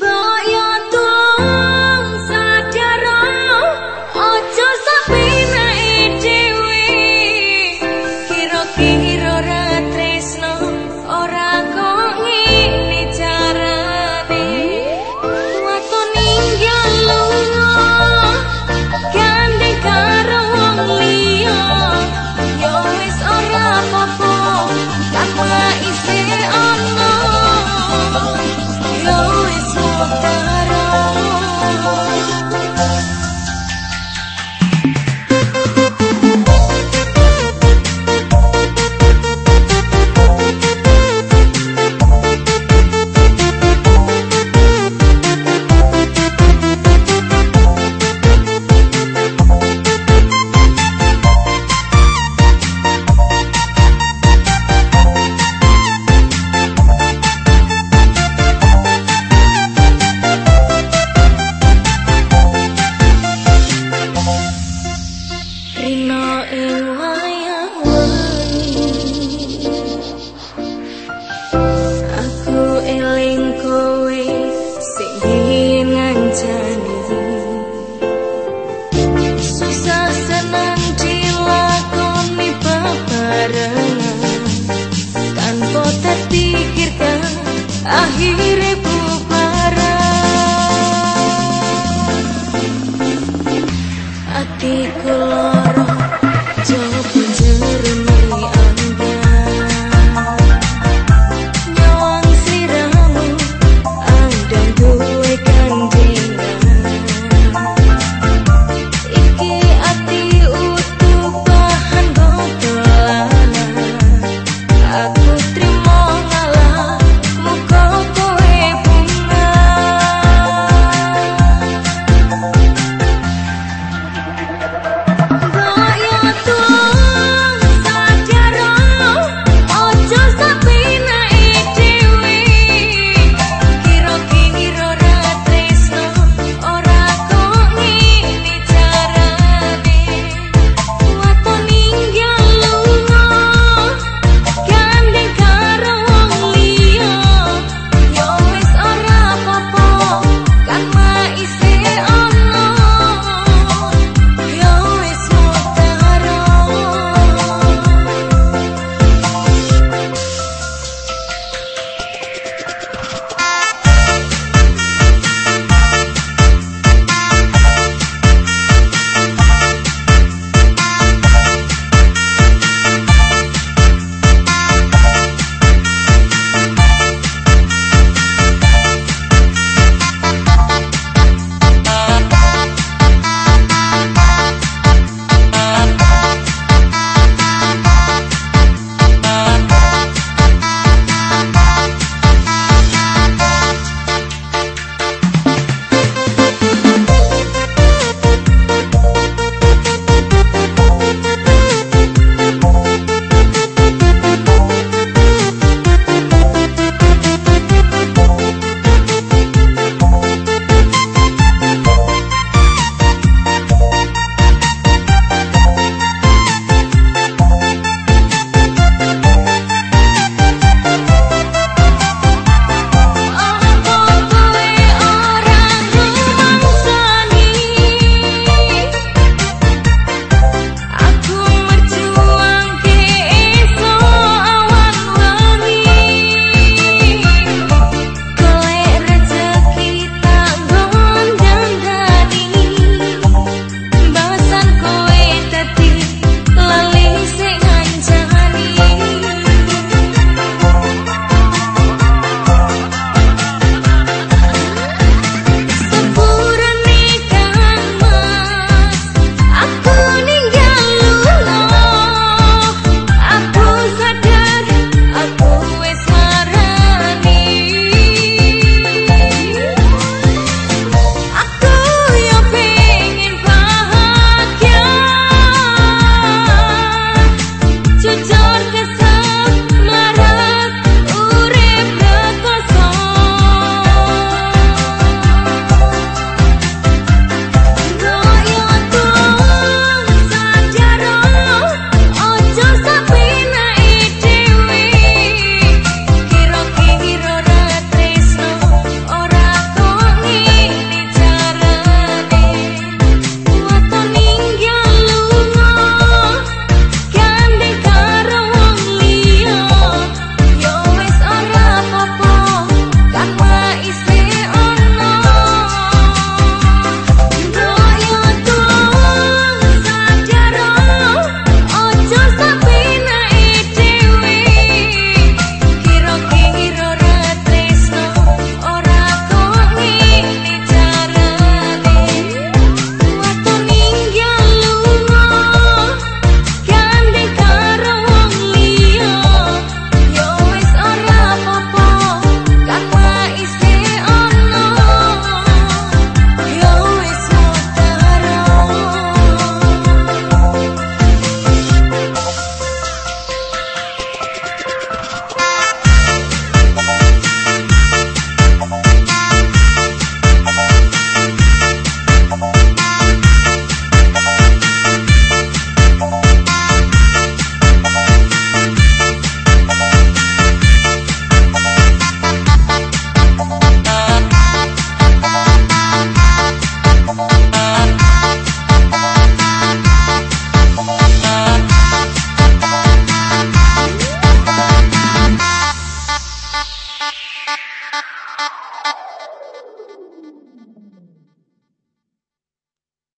The